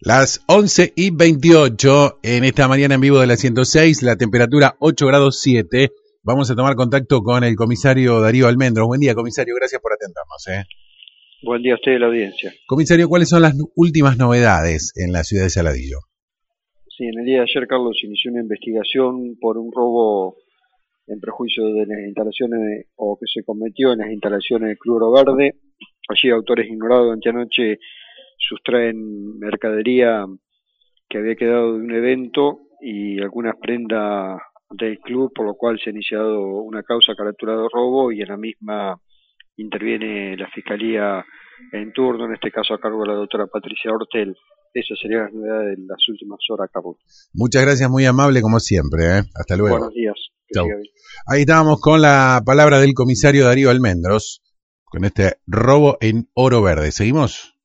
Las 11 y 28 en esta mañana en vivo de la 106, la temperatura 8 grados 7. Vamos a tomar contacto con el comisario Darío Almendros. Buen día, comisario, gracias por atendernos. ¿eh? Buen día a usted y a la audiencia. Comisario, ¿cuáles son las últimas novedades en la ciudad de Saladillo? Sí, en el día de ayer, Carlos, inició una investigación por un robo en prejuicio de las instalaciones o que se cometió en las instalaciones de Club Verde. Allí autores ignorados anoche sustraen mercadería que había quedado de un evento y algunas prendas del club, por lo cual se ha iniciado una causa caracterizada de robo y en la misma interviene la Fiscalía en turno, en este caso a cargo de la doctora Patricia Hortel. Esas serían las novedades de las últimas horas, Carlos. Muchas gracias, muy amable como siempre. ¿eh? Hasta luego. Buenos días. Ahí estábamos con la palabra del comisario Darío Almendros, con este robo en oro verde. ¿Seguimos?